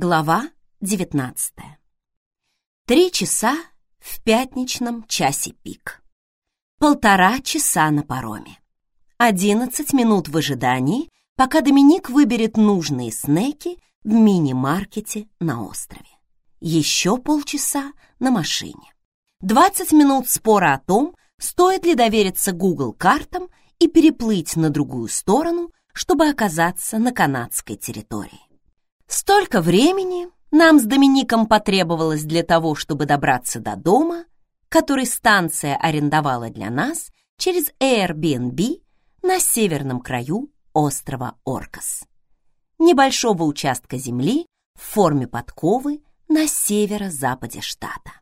Глава 19. Три часа в пятничном часе пик. Полтора часа на пароме. Одиннадцать минут в ожидании, пока Доминик выберет нужные снеки в мини-маркете на острове. Еще полчаса на машине. Двадцать минут спора о том, стоит ли довериться Google картам и переплыть на другую сторону, чтобы оказаться на канадской территории. Столько времени нам с Домиником потребовалось для того, чтобы добраться до дома, который станция арендовала для нас через Airbnb на северном краю острова Оркас. Небольшого участка земли в форме подковы на северо-западе штата.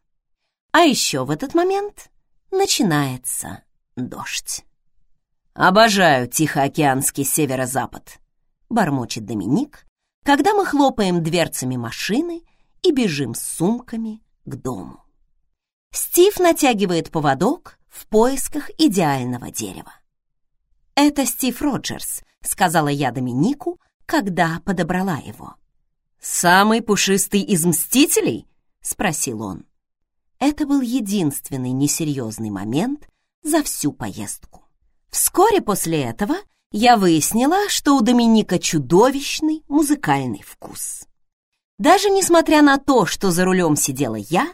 А еще в этот момент начинается дождь. «Обожаю Тихоокеанский северо-запад», — бормочет Доминик, когда мы хлопаем дверцами машины и бежим с сумками к дому. Стив натягивает поводок в поисках идеального дерева. «Это Стив Роджерс», — сказала я Доминику, когда подобрала его. «Самый пушистый из мстителей?» — спросил он. Это был единственный несерьезный момент за всю поездку. Вскоре после этого я выяснила, что у Доминика чудовищный музыкальный вкус. Даже несмотря на то, что за рулем сидела я,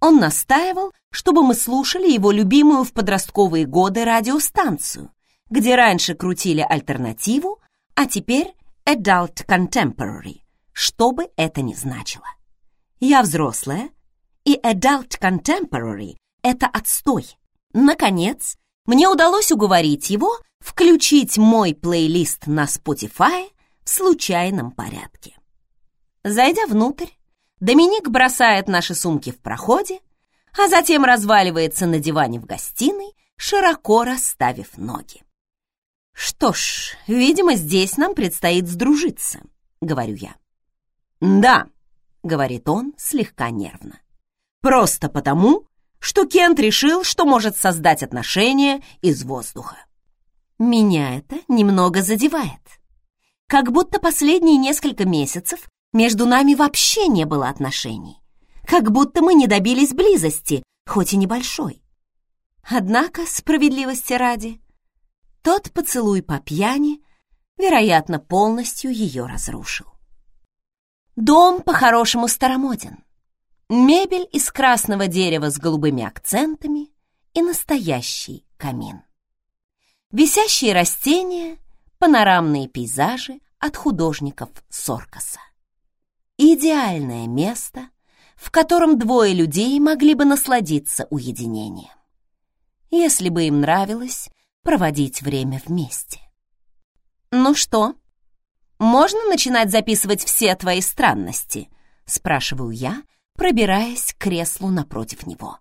он настаивал, чтобы мы слушали его любимую в подростковые годы радиостанцию, где раньше крутили альтернативу, а теперь Adult Contemporary, что бы это ни значило. Я взрослая, и Adult Contemporary — это отстой. Наконец, мне удалось уговорить его включить мой плейлист на Spotify в случайном порядке. Зайдя внутрь, Доминик бросает наши сумки в проходе, а затем разваливается на диване в гостиной, широко расставив ноги. «Что ж, видимо, здесь нам предстоит сдружиться», — говорю я. «Да», — говорит он слегка нервно. «Просто потому, что Кент решил, что может создать отношения из воздуха. Меня это немного задевает. Как будто последние несколько месяцев между нами вообще не было отношений. Как будто мы не добились близости, хоть и небольшой. Однако, справедливости ради, тот поцелуй по пьяни, вероятно, полностью ее разрушил. Дом по-хорошему старомоден. Мебель из красного дерева с голубыми акцентами и настоящий камин. Висящие растения, панорамные пейзажи от художников Соркаса. Идеальное место, в котором двое людей могли бы насладиться уединением, если бы им нравилось проводить время вместе. «Ну что, можно начинать записывать все твои странности?» — спрашиваю я, пробираясь к креслу напротив него.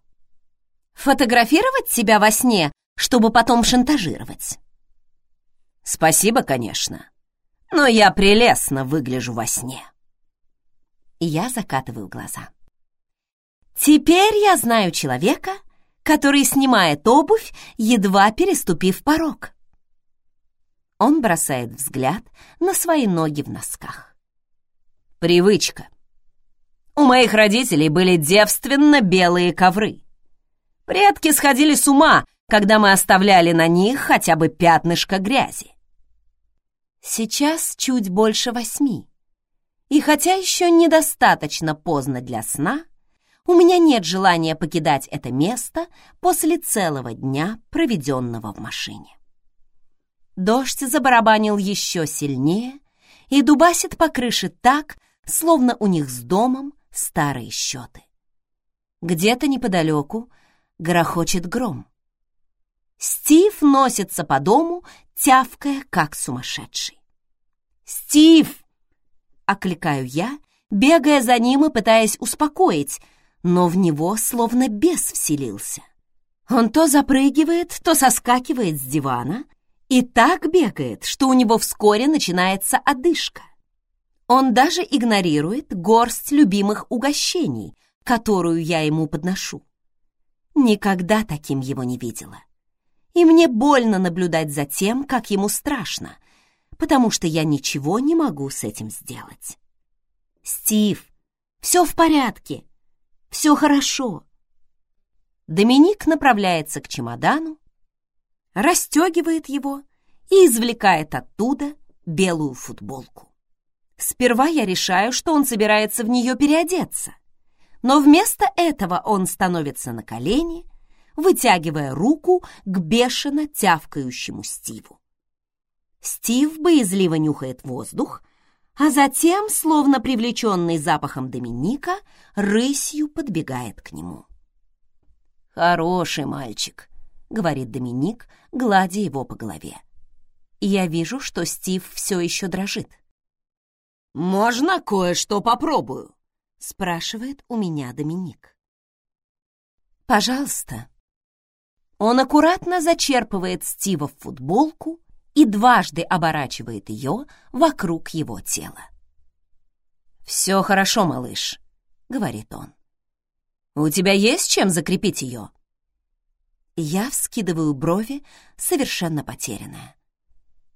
«Фотографировать тебя во сне, чтобы потом шантажировать?» «Спасибо, конечно, но я прелестно выгляжу во сне». И я закатываю глаза. «Теперь я знаю человека, который снимает обувь, едва переступив порог». Он бросает взгляд на свои ноги в носках. «Привычка», у моих родителей были девственно белые ковры. Предки сходили с ума, когда мы оставляли на них хотя бы пятнышко грязи. Сейчас чуть больше восьми. И хотя еще недостаточно поздно для сна, у меня нет желания покидать это место после целого дня, проведенного в машине. Дождь забарабанил еще сильнее и дубасит по крыше так, словно у них с домом старые счеты. Где-то неподалеку грохочет гром. Стив носится по дому, тявкая, как сумасшедший. «Стив!» — окликаю я, бегая за ним и пытаясь успокоить, но в него словно бес вселился. Он то запрыгивает, то соскакивает с дивана и так бегает, что у него вскоре начинается одышка. Он даже игнорирует горсть любимых угощений, которую я ему подношу. Никогда таким его не видела. И мне больно наблюдать за тем, как ему страшно, потому что я ничего не могу с этим сделать. «Стив, все в порядке, все хорошо». Доминик направляется к чемодану, расстегивает его и извлекает оттуда белую футболку. Сперва я решаю, что он собирается в нее переодеться, но вместо этого он становится на колени, вытягивая руку к бешено тявкающему Стиву. Стив боязливо нюхает воздух, а затем, словно привлеченный запахом Доминика, рысью подбегает к нему. «Хороший мальчик», — говорит Доминик, гладя его по голове. Я вижу, что Стив все еще дрожит. «Можно кое-что попробую?» — спрашивает у меня Доминик. «Пожалуйста». Он аккуратно зачерпывает Стива в футболку и дважды оборачивает ее вокруг его тела. «Все хорошо, малыш», — говорит он. У тебя есть чем закрепить ее?» Я вскидываю брови, совершенно потерянная.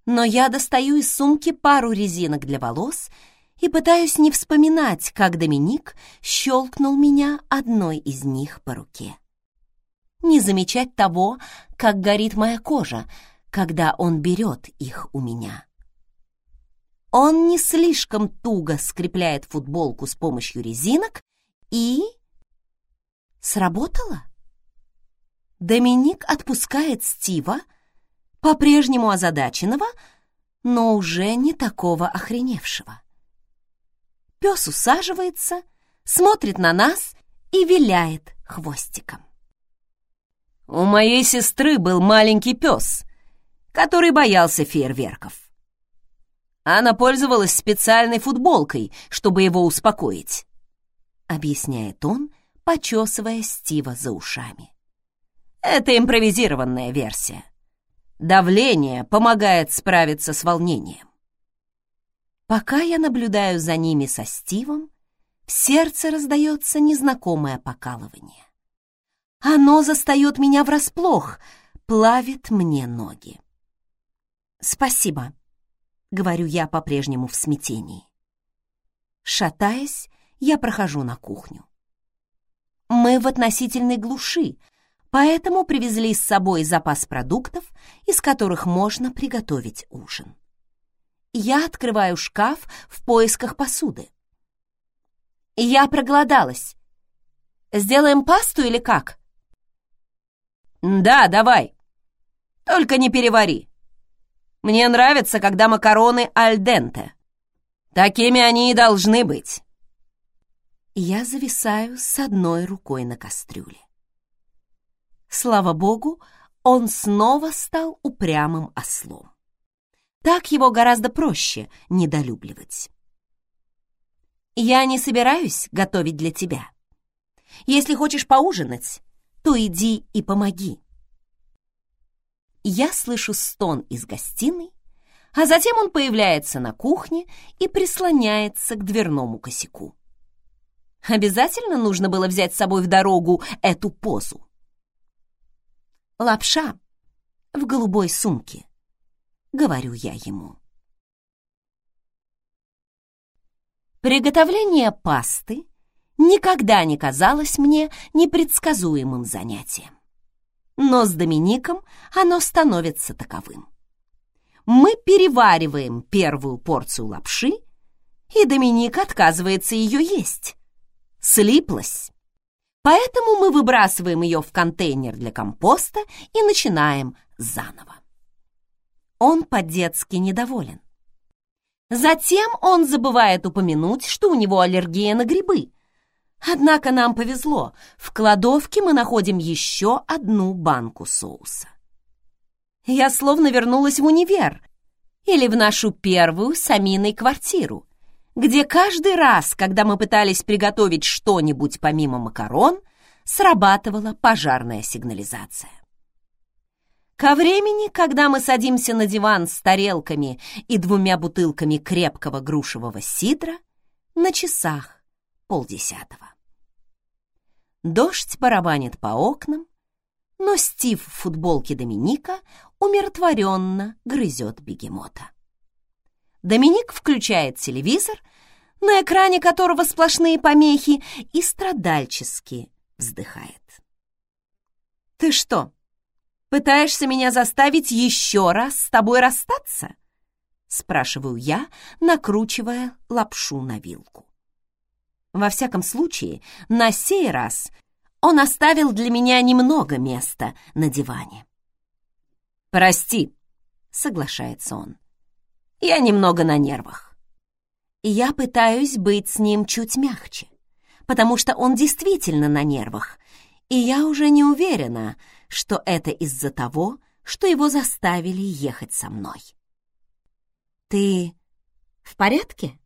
Но я достаю из сумки пару резинок для волос и пытаюсь не вспоминать, как Доминик щелкнул меня одной из них по руке. Не замечать того, как горит моя кожа, когда он берет их у меня. Он не слишком туго скрепляет футболку с помощью резинок и Сработало? Доминик отпускает Стива, по-прежнему озадаченного, но уже не такого охреневшего. Пес усаживается, смотрит на нас и виляет хвостиком. У моей сестры был маленький пес, который боялся фейерверков. Она пользовалась специальной футболкой, чтобы его успокоить, объясняет он, почесывая Стива за ушами. Это импровизированная версия. Давление помогает справиться с волнением. Пока я наблюдаю за ними со Стивом, в сердце раздается незнакомое покалывание. Оно застает меня врасплох, плавит мне ноги. «Спасибо», — говорю я по-прежнему в смятении. Шатаясь, я прохожу на кухню. Мы в относительной глуши, поэтому привезли с собой запас продуктов, из которых можно приготовить ужин. Я открываю шкаф в поисках посуды. Я проголодалась. Сделаем пасту или как? Да, давай. Только не перевари. Мне нравится, когда макароны аль денте. Такими они и должны быть. Я зависаю с одной рукой на кастрюле. Слава богу, он снова стал упрямым ослом. Так его гораздо проще недолюбливать. Я не собираюсь готовить для тебя. Если хочешь поужинать, то иди и помоги. Я слышу стон из гостиной, а затем он появляется на кухне и прислоняется к дверному косяку. Обязательно нужно было взять с собой в дорогу эту позу. Лапша в голубой сумке, говорю я ему. Приготовление пасты никогда не казалось мне непредсказуемым занятием. Но с Домиником оно становится таковым. Мы перевариваем первую порцию лапши, и Доминик отказывается ее есть слиплась. Поэтому мы выбрасываем ее в контейнер для компоста и начинаем заново. Он по-детски недоволен. Затем он забывает упомянуть, что у него аллергия на грибы. Однако нам повезло, в кладовке мы находим еще одну банку соуса. Я словно вернулась в универ или в нашу первую с Аминой квартиру, где каждый раз, когда мы пытались приготовить что-нибудь помимо макарон, срабатывала пожарная сигнализация. Ко времени, когда мы садимся на диван с тарелками и двумя бутылками крепкого грушевого сидра, на часах полдесятого. Дождь барабанит по окнам, но Стив в футболке Доминика умиротворенно грызет бегемота. Доминик включает телевизор, на экране которого сплошные помехи, и страдальчески вздыхает. «Ты что, пытаешься меня заставить еще раз с тобой расстаться?» спрашиваю я, накручивая лапшу на вилку. Во всяком случае, на сей раз он оставил для меня немного места на диване. «Прости», — соглашается он, — «я немного на нервах». Я пытаюсь быть с ним чуть мягче, потому что он действительно на нервах, и я уже не уверена, что это из-за того, что его заставили ехать со мной. «Ты в порядке?»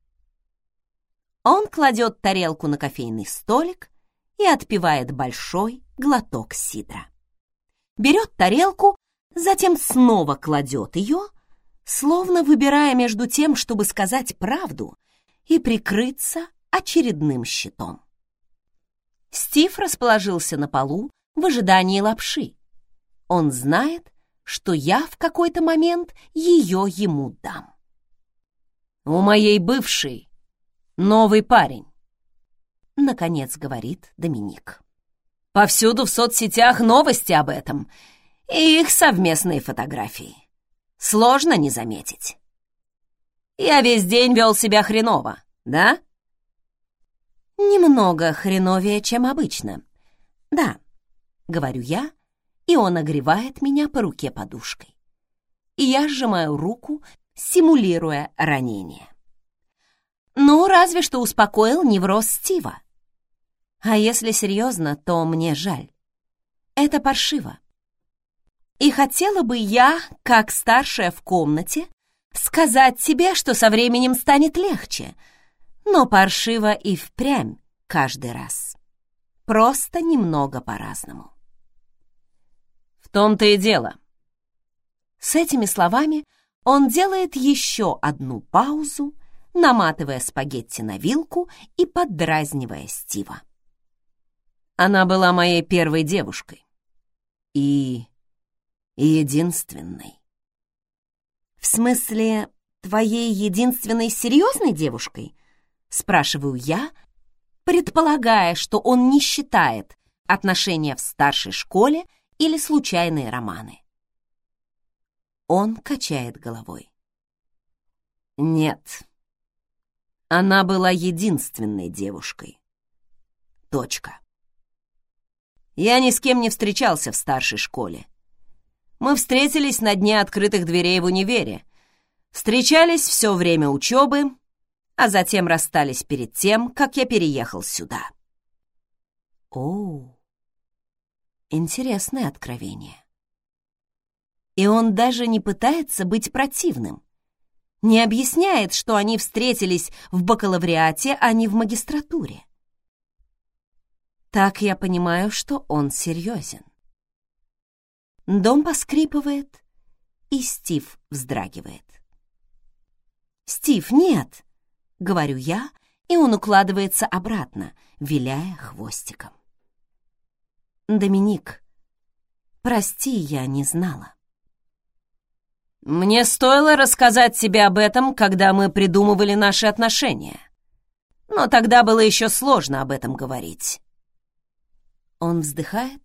Он кладет тарелку на кофейный столик и отпивает большой глоток сидра. Берет тарелку, затем снова кладет ее, словно выбирая между тем, чтобы сказать правду и прикрыться очередным щитом. Стив расположился на полу в ожидании лапши. Он знает, что я в какой-то момент ее ему дам. «У моей бывшей новый парень», — наконец говорит Доминик. «Повсюду в соцсетях новости об этом и их совместные фотографии. Сложно не заметить. Я весь день вел себя хреново, да?» «Немного хреновее, чем обычно. Да», — говорю я, и он огревает меня по руке подушкой. И я сжимаю руку, симулируя ранение. Ну, разве что успокоил невроз Стива. А если серьезно, то мне жаль. Это паршиво. И хотела бы я, как старшая в комнате, сказать тебе, что со временем станет легче, но паршиво и впрямь каждый раз. Просто немного по-разному. В том-то и дело. С этими словами он делает еще одну паузу, наматывая спагетти на вилку и поддразнивая Стива. Она была моей первой девушкой. И... единственной. В смысле, твоей единственной серьезной девушкой? Спрашиваю я, предполагая, что он не считает отношения в старшей школе или случайные романы. Он качает головой. Нет. Она была единственной девушкой. Точка. Я ни с кем не встречался в старшей школе. Мы встретились на дне открытых дверей в универе. Встречались все время учебы, а затем расстались перед тем, как я переехал сюда. О, интересное откровение. И он даже не пытается быть противным. Не объясняет, что они встретились в бакалавриате, а не в магистратуре. Так я понимаю, что он серьезен. Дом поскрипывает, и Стив вздрагивает. «Стив, нет!» — говорю я, и он укладывается обратно, виляя хвостиком. «Доминик, прости, я не знала». Мне стоило рассказать тебе об этом, когда мы придумывали наши отношения. Но тогда было еще сложно об этом говорить. Он вздыхает,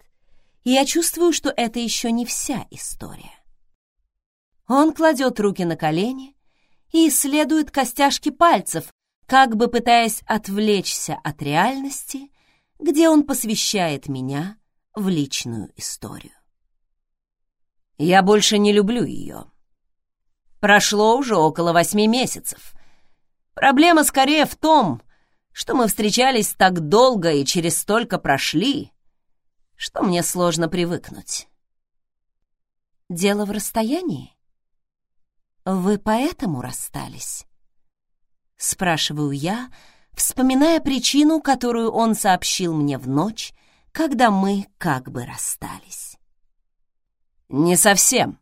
и я чувствую, что это еще не вся история. Он кладет руки на колени и исследует костяшки пальцев, как бы пытаясь отвлечься от реальности, где он посвящает меня в личную историю. Я больше не люблю ее. Прошло уже около восьми месяцев. Проблема скорее в том, что мы встречались так долго и через столько прошли, что мне сложно привыкнуть. Дело в расстоянии? Вы поэтому расстались? Спрашиваю я, вспоминая причину, которую он сообщил мне в ночь, когда мы как бы расстались. Не совсем.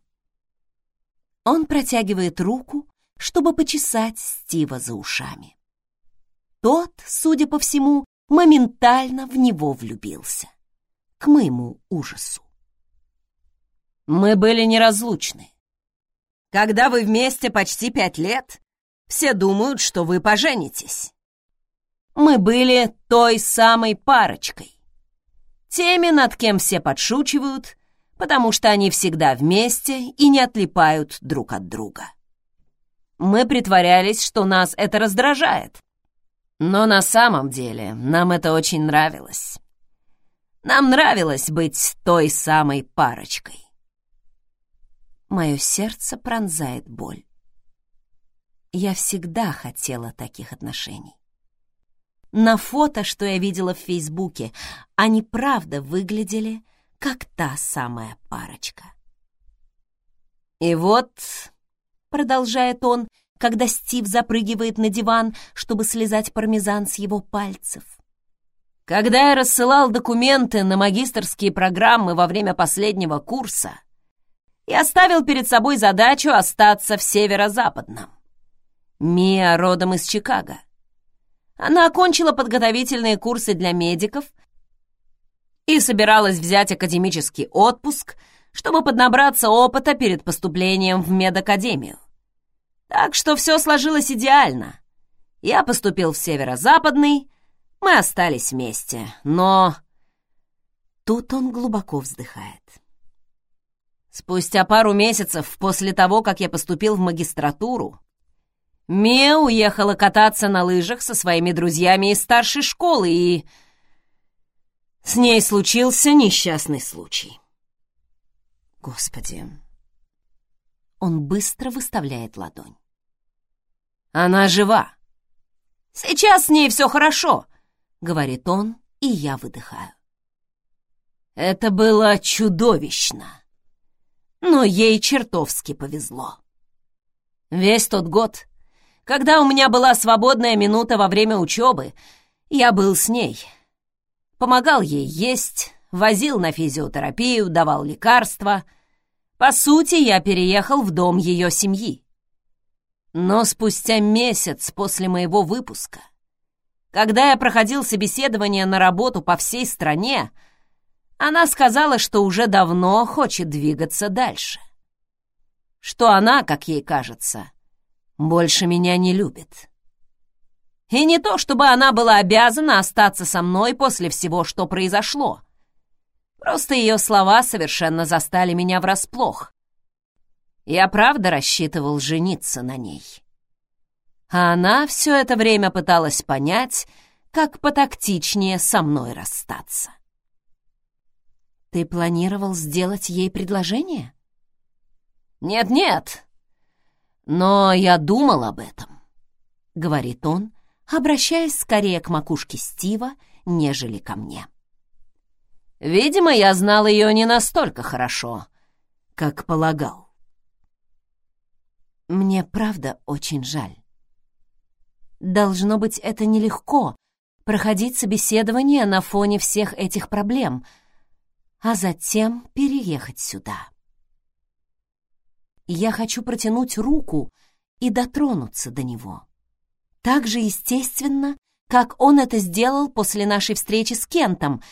Он протягивает руку, чтобы почесать Стива за ушами. Тот, судя по всему, моментально в него влюбился. К моему ужасу. Мы были неразлучны. Когда вы вместе почти пять лет, все думают, что вы поженитесь. мы были той самой парочкой. Теми, над кем все подшучивают, потому что они всегда вместе и не отлипают друг от друга. Мы притворялись, что нас это раздражает. Но на самом деле нам это очень нравилось. Нам нравилось быть той самой парочкой. Мое сердце пронзает боль. Я всегда хотела таких отношений. На фото, что я видела в Фейсбуке, они правда выглядели как та самая парочка. И вот, продолжает он, когда Стив запрыгивает на диван, чтобы слезать пармезан с его пальцев. Когда я рассылал документы на магистрские программы во время последнего курса, я ставил перед собой задачу остаться в северо-западном. Мия родом из Чикаго. Она окончила подготовительные курсы для медиков и собиралась взять академический отпуск, чтобы поднабраться опыта перед поступлением в медакадемию. Так что все сложилось идеально. Я поступил в северо-западный, мы остались вместе, но... Тут он глубоко вздыхает. Спустя пару месяцев после того, как я поступил в магистратуру, Мия уехала кататься на лыжах со своими друзьями из старшей школы, и с ней случился несчастный случай. Господи. Он быстро выставляет ладонь. Она жива. Сейчас с ней все хорошо, говорит он, и я выдыхаю. Это было чудовищно, но ей чертовски повезло. Весь тот год когда у меня была свободная минута во время учебы, я был с ней. Помогал ей есть, возил на физиотерапию, давал лекарства. По сути, я переехал в дом ее семьи. Но спустя месяц после моего выпуска, когда я проходил собеседование на работу по всей стране, она сказала, что уже давно хочет двигаться дальше. Что она, как ей кажется, больше меня не любит. И не то, чтобы она была обязана остаться со мной после всего, что произошло. Просто ее слова совершенно застали меня врасплох. Я правда рассчитывал жениться на ней. А она все это время пыталась понять, как потактичнее со мной расстаться. Ты планировал сделать ей предложение? Нет-нет, но я думал об этом, — говорит он, обращаясь скорее к макушке Стива, нежели ко мне. Видимо, я знал ее не настолько хорошо, как полагал. Мне правда очень жаль. Должно быть, это нелегко — проходить собеседование на фоне всех этих проблем, а затем переехать сюда. Я хочу протянуть руку и дотронуться до него. Так же естественно, как он это сделал после нашей встречи с Кентом,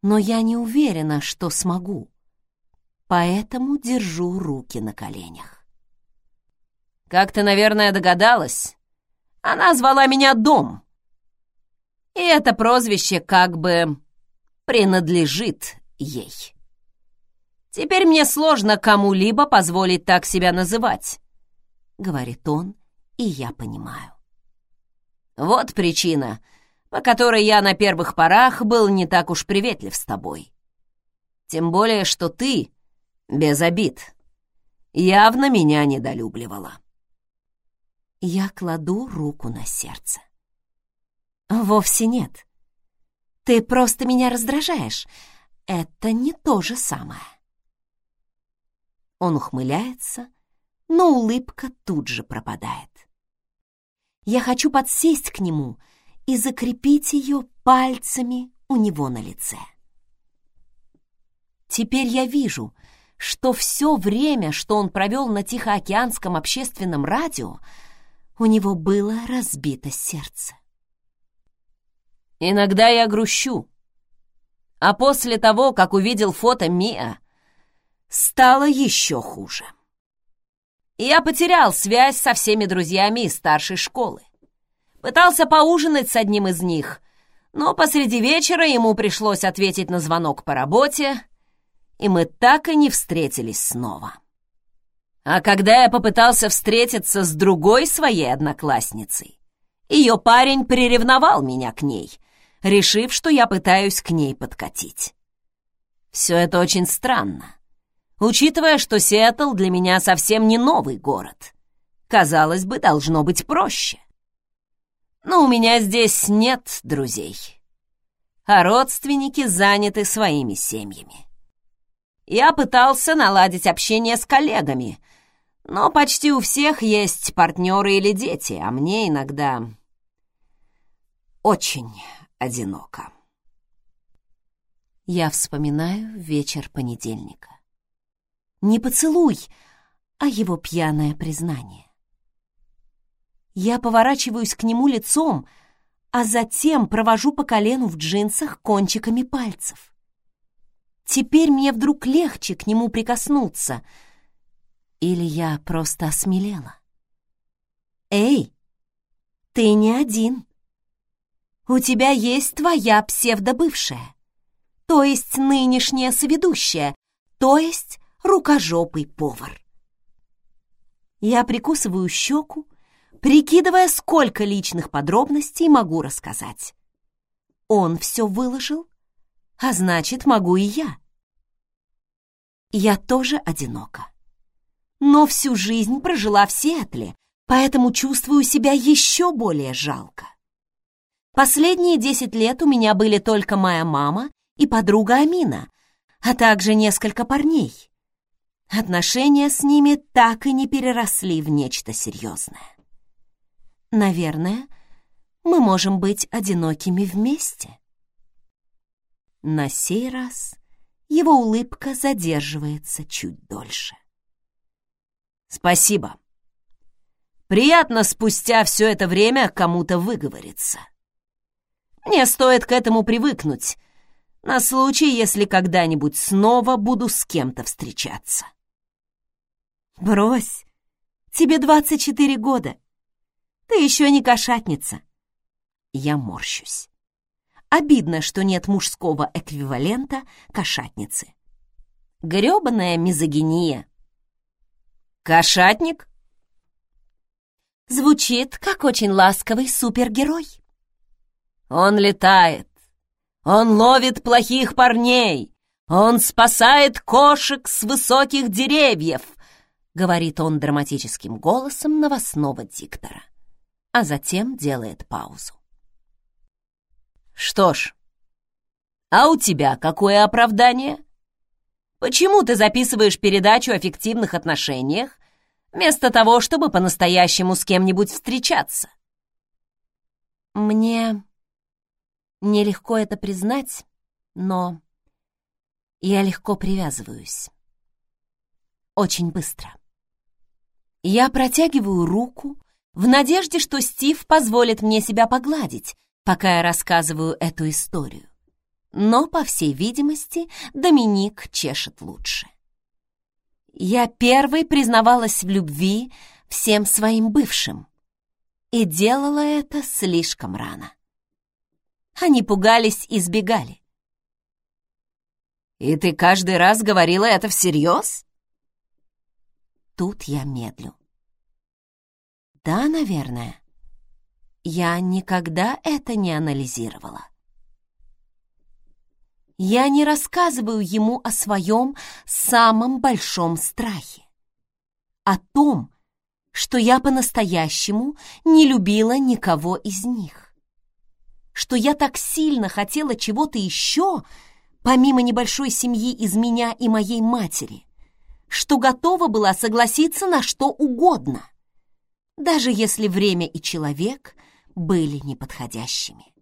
но я не уверена, что смогу. Поэтому держу руки на коленях. Как ты, наверное, догадалась, она звала меня Дом. И это прозвище как бы принадлежит ей. Теперь мне сложно кому-либо позволить так себя называть», — говорит он, и я понимаю. Вот причина, по которой я на первых порах был не так уж приветлив с тобой. Тем более, что ты, без обид, явно меня недолюбливала. Я кладу руку на сердце. Вовсе нет. Ты просто меня раздражаешь. Это не то же самое. Он ухмыляется, но улыбка тут же пропадает. Я хочу подсесть к нему и закрепить ее пальцами у него на лице. Теперь я вижу, что все время, что он провел на Тихоокеанском общественном радио, у него было разбито сердце. Иногда я грущу. А после того, как увидел фото Миа, стало еще хуже. Я потерял связь со всеми друзьями из старшей школы. Пытался поужинать с одним из них, но посреди вечера ему пришлось ответить на звонок по работе, и мы так и не встретились снова. А когда я попытался встретиться с другой своей одноклассницей, ее парень приревновал меня к ней, решив, что я пытаюсь к ней подкатить. Все это очень странно, учитывая, что Сиэтл для меня совсем не новый город. Казалось бы, должно быть проще. Но у меня здесь нет друзей, а родственники заняты своими семьями. Я пытался наладить общение с коллегами, но почти у всех есть партнеры или дети, а мне иногда очень одиноко. Я вспоминаю вечер понедельника. Не поцелуй, а его пьяное признание. Я поворачиваюсь к нему лицом, а затем провожу по колену в джинсах кончиками пальцев. Теперь мне вдруг легче к нему прикоснуться. Или я просто осмелела? Эй, ты не один. У тебя есть твоя псевдобывшая, то есть нынешняя соведущая, то есть рукожопый повар. Я прикусываю щеку, прикидывая, сколько личных подробностей могу рассказать. Он все выложил, а значит, могу и я. Я тоже одинока. Но всю жизнь прожила в Сиэтле, поэтому чувствую себя еще более жалко. Последние десять лет у меня были только моя мама и подруга Амина, а также несколько парней. Отношения с ними так и не переросли в нечто серьезное. Наверное, мы можем быть одинокими вместе. На сей раз его улыбка задерживается чуть дольше. «Спасибо. Приятно спустя все это время кому-то выговориться. Мне стоит к этому привыкнуть, на случай, если когда-нибудь снова буду с кем-то встречаться». «Брось, тебе 24 года. Ты еще не кошатница». Я морщусь. Обидно, что нет мужского эквивалента кошатницы. Грёбаная мизогиния. Кошатник? Звучит, как очень ласковый супергерой. Он летает. Он ловит плохих парней. Он спасает кошек с высоких деревьев, говорит он драматическим голосом новостного диктора, а затем делает паузу. Что ж, а у тебя какое оправдание? Почему ты записываешь передачу о фиктивных отношениях, вместо того, чтобы по-настоящему с кем-нибудь встречаться? Мне нелегко это признать, но я легко привязываюсь. Очень быстро. Я протягиваю руку в надежде, что Стив позволит мне себя погладить, пока я рассказываю эту историю. Но, по всей видимости, Доминик чешет лучше. Я первой признавалась в любви всем своим бывшим и делала это слишком рано. Они пугались и сбегали. «И ты каждый раз говорила это всерьез?» Тут я медлю. «Да, наверное я никогда это не анализировала. Я не рассказываю ему о своем самом большом страхе. О том, что я по-настоящему не любила никого из них. Что я так сильно хотела чего-то еще, помимо небольшой семьи из меня и моей матери, что готова была согласиться на что угодно, даже если время и человек были неподходящими.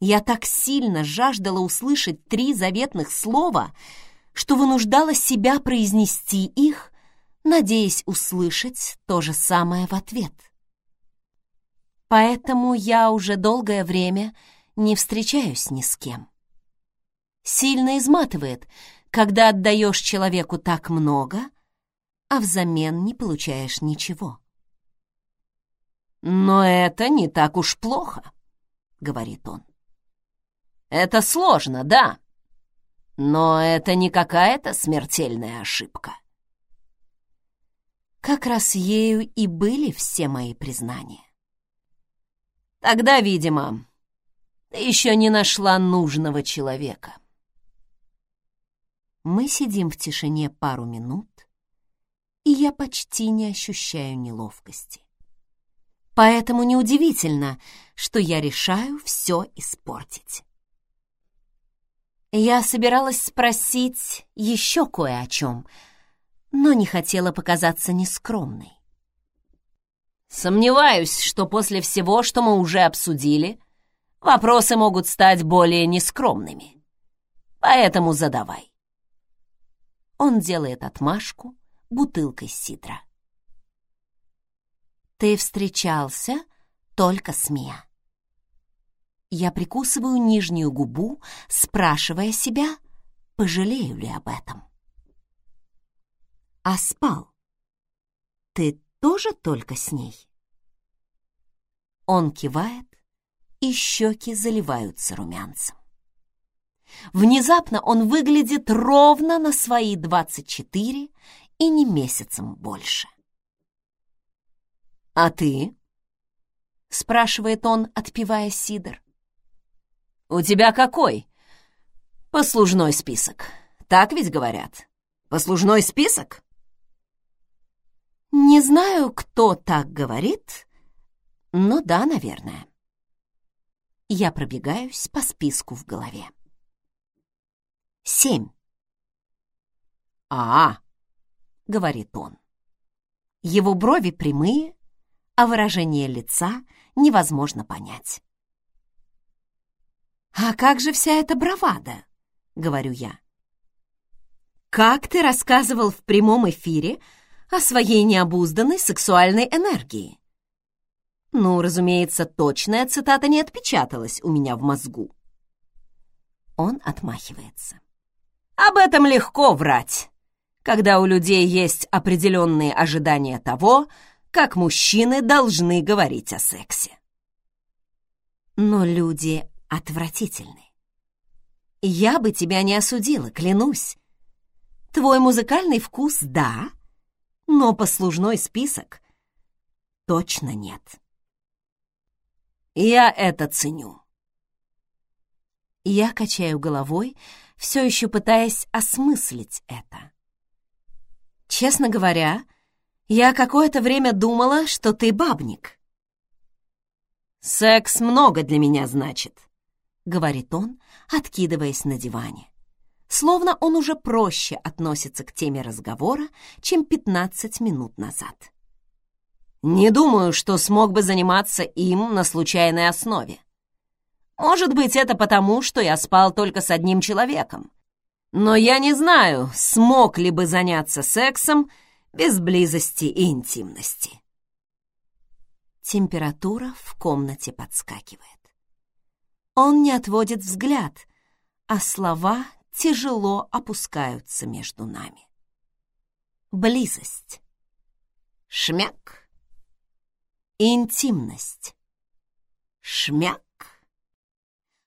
Я так сильно жаждала услышать три заветных слова, что вынуждала себя произнести их, надеясь услышать то же самое в ответ. Поэтому я уже долгое время не встречаюсь ни с кем. Сильно изматывает, когда отдаешь человеку так много, а взамен не получаешь ничего. Но это не так уж плохо, говорит он. Это сложно, да, но это не какая-то смертельная ошибка. Как раз ею и были все мои признания. Тогда, видимо, ты еще не нашла нужного человека. Мы сидим в тишине пару минут, и я почти не ощущаю неловкости. Поэтому неудивительно, что я решаю все испортить. Я собиралась спросить еще кое о чем, но не хотела показаться нескромной. Сомневаюсь, что после всего, что мы уже обсудили, вопросы могут стать более нескромными. Поэтому задавай. Он делает отмашку бутылкой сидра. Ты встречался только с Мия. Я прикусываю нижнюю губу, спрашивая себя, пожалею ли об этом. А спал? Ты тоже только с ней? Он кивает, и щеки заливаются румянцем. Внезапно он выглядит ровно на свои двадцать четыре и не месяцем больше. «А ты?» — спрашивает он, отпивая сидр. «У тебя какой?» «Послужной список. Так ведь говорят? Послужной список?» Не знаю, кто так говорит, но да, наверное. Я пробегаюсь по списку в голове. Семь. «А, — говорит он. Его брови прямые, а выражение лица невозможно понять. «А как же вся эта бравада?» — говорю я. «Как ты рассказывал в прямом эфире о своей необузданной сексуальной энергии?» Ну, разумеется, точная цитата не отпечаталась у меня в мозгу. Он отмахивается. «Об этом легко врать, когда у людей есть определенные ожидания того, как мужчины должны говорить о сексе». Но люди отвратительны. Я бы тебя не осудила, клянусь. Твой музыкальный вкус — да, но послужной список — точно нет. Я это ценю. Я качаю головой, все еще пытаясь осмыслить это. Честно говоря, я какое-то время думала, что ты бабник. Секс много для меня значит говорит он, откидываясь на диване. Словно он уже проще относится к теме разговора, чем 15 минут назад. Не думаю, что смог бы заниматься им на случайной основе. Может быть, это потому, что я спал только с одним человеком. Но я не знаю, смог ли бы заняться сексом без близости и интимности. Температура в комнате подскакивает. Он не отводит взгляд, а слова тяжело опускаются между нами. Близость. Шмяк. Интимность. Шмяк.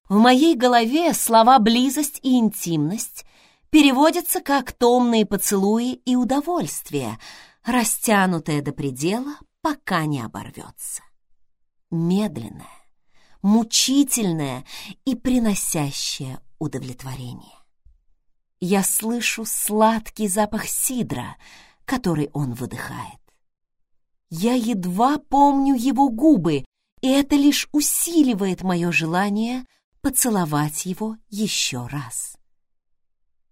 В моей голове слова «близость» и «интимность» переводятся как томные поцелуи и удовольствие, растянутое до предела, пока не оборвется. Медленное, мучительное и приносящее удовлетворение. Я слышу сладкий запах сидра, который он выдыхает. Я едва помню его губы, и это лишь усиливает мое желание поцеловать его еще раз.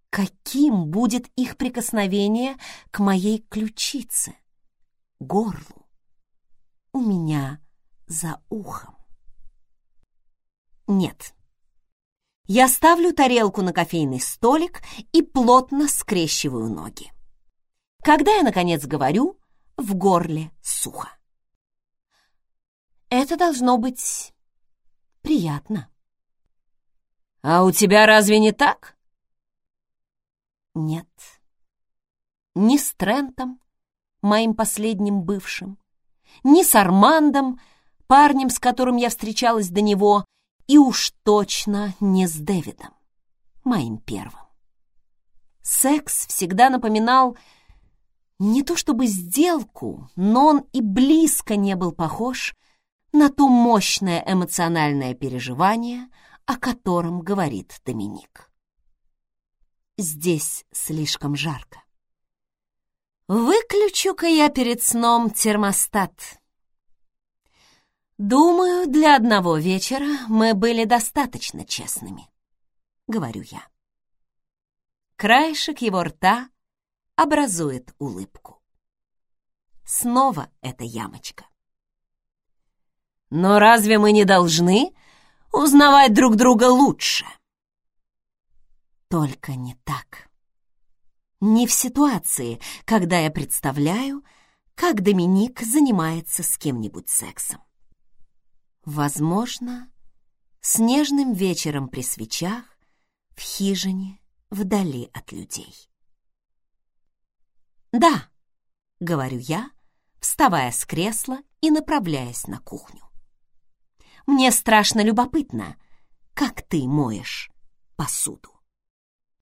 Каким будет их прикосновение к моей ключице, горлу, у меня за ухом? Нет. Я ставлю тарелку на кофейный столик и плотно скрещиваю ноги. Когда я, наконец, говорю, в горле сухо. Это должно быть приятно. «А у тебя разве не так?» Нет. Ни с Трентом, моим последним бывшим, ни с Армандом, парнем, с которым я встречалась до него, и уж точно не с Дэвидом, моим первым. Секс всегда напоминал не то чтобы сделку, но он и близко не был похож на то мощное эмоциональное переживание, о котором говорит Доминик. Здесь слишком жарко. Выключу-ка я перед сном термостат. Думаю, для одного вечера мы были достаточно честными, говорю я. Краешек его рта образует улыбку. Снова эта ямочка. Но разве мы не должны узнавать друг друга лучше? Только не так. Не в ситуации, когда я представляю, как Доминик занимается с кем-нибудь сексом. Возможно, снежным вечером при свечах в хижине вдали от людей. «Да», — говорю я, вставая с кресла и направляясь на кухню. Мне страшно любопытно, как ты моешь посуду.